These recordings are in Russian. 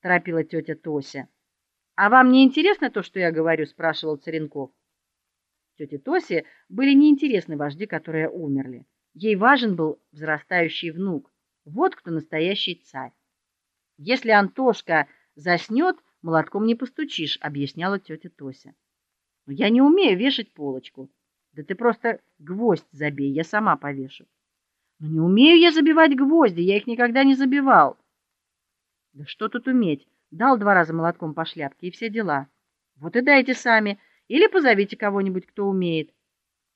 торопила тетя Тося. А вам не интересно то, что я говорю, спрашивал Царенков. Тете Тосе были неинтересны вожди, которые умерли. Ей важен был взрастающий внук. Вот кто настоящий царь. Если Антошка заснёт, молотком не постучишь, объясняла тетя Тося. Но я не умею вешать полочку. Да ты просто гвоздь забей, я сама повешу. Но не умею я забивать гвозди, я их никогда не забивал. Да что тут уметь? Дал два раза молотком по шляпке и все дела. Вот и дайте сами или позовите кого-нибудь, кто умеет.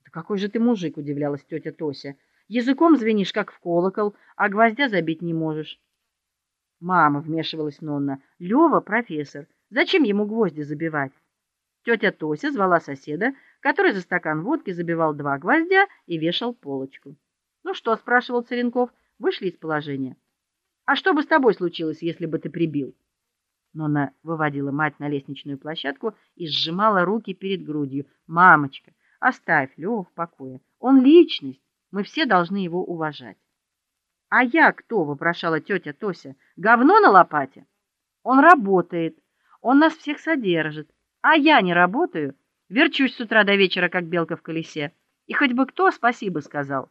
Да какой же ты мужик, удивлялась тетя Тося. Языком звенишь как в колокол, а гвоздя забить не можешь. Мама вмешивалась Нонна. Лёва профессор. Зачем ему гвозди забивать? Тетя Тося звала соседа, который за стакан водки забивал два гвоздя и вешал полочку. "Ну что?" спрашивал Царенков. "Вышли из положения. А что бы с тобой случилось, если бы ты прибил?" Нонна выводила мать на лестничную площадку и сжимала руки перед грудью. "Мамочка, оставь Лёву в покое. Он личность. Мы все должны его уважать". "А я кто?" вопрошала тетя Тося. "Говно на лопате. Он работает. Он нас всех содержит. А я не работаю, верчусь с утра до вечера как белка в колесе. И хоть бы кто спасибо сказал".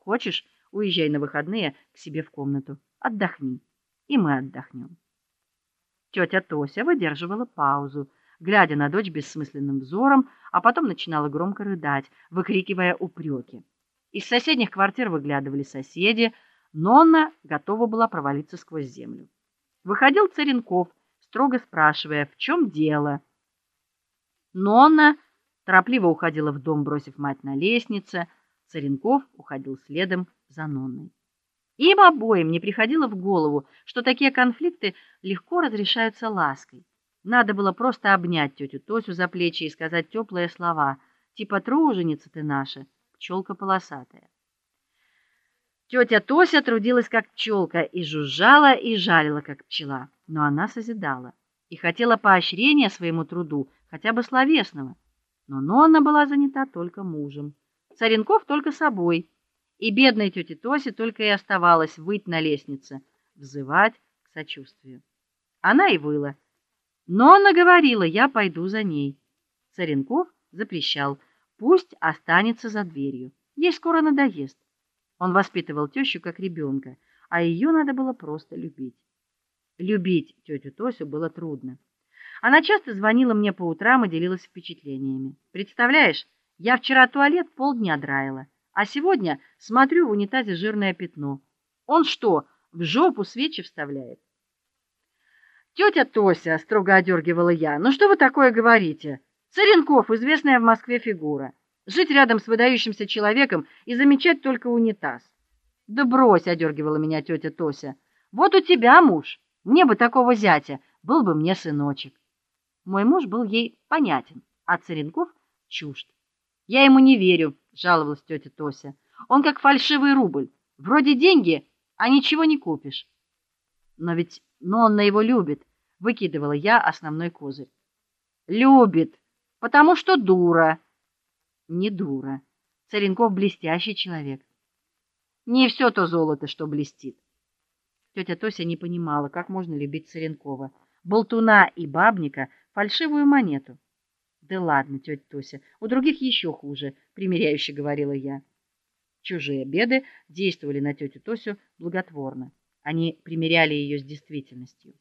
Хочешь, уезжай на выходные к себе в комнату, отдохни, и мы отдохнем. Тетя Тося выдерживала паузу, глядя на дочь бессмысленным взором, а потом начинала громко рыдать, выкрикивая упреки. Из соседних квартир выглядывали соседи, Нонна готова была провалиться сквозь землю. Выходил Царенков, строго спрашивая, в чем дело. Нонна торопливо уходила в дом, бросив мать на лестнице. Царенков уходил следом за Нонной. Им обоим не приходило в голову, что такие конфликты легко разрешаются лаской. Надо было просто обнять тетю Тосю за плечи и сказать теплые слова, типа труженица ты наша, пчелка полосатая. Тетя Тося трудилась как пчелка и жужжала и жалила как пчела, но она созидала и хотела поощрения своему труду, хотя бы словесного. Но Нонна была занята только мужем. Царенков только собой, и бедной тете Тосе только и оставалось выйти на лестнице, взывать к сочувствию. Она и выла. Но она говорила: "Я пойду за ней". Царенков запрещал: "Пусть останется за дверью. Ей скоро надоест". Он воспитывал тещу как ребенка, а ее надо было просто любить. Любить тетю Тосю было трудно. Она часто звонила мне по утрам и делилась впечатлениями. Представляешь, я вчера туалет полдня драила, а сегодня смотрю в унитазе жирное пятно. Он что, в жопу свечи вставляет? Тетя Тося строго одергивала я. Ну что вы такое говорите? Царенков известная в Москве фигура. Жить рядом с выдающимся человеком и замечать только унитаз. Да брось, одергивала меня тетя Тося. Вот у тебя муж. Мне бы такого зятя, был бы мне сыночек. Мой муж был ей понятен, а Царенков чужд. Я ему не верю, жаловалась тетя Тося. Он как фальшивый рубль. Вроде деньги, а ничего не купишь. Но ведь но он на его любит, выкидывала я основной козырь. Любит, потому что дура. Не дура. Царенков блестящий человек. Не все то золото, что блестит. Тетя Тося не понимала, как можно любить Царенкова, болтуна и бабника, фальшивую монету. Да ладно, тетя Тося, у других еще хуже, примиряюще говорила я. Чужие беды действовали на тетю Тосю благотворно. Они примиряли ее с действительностью.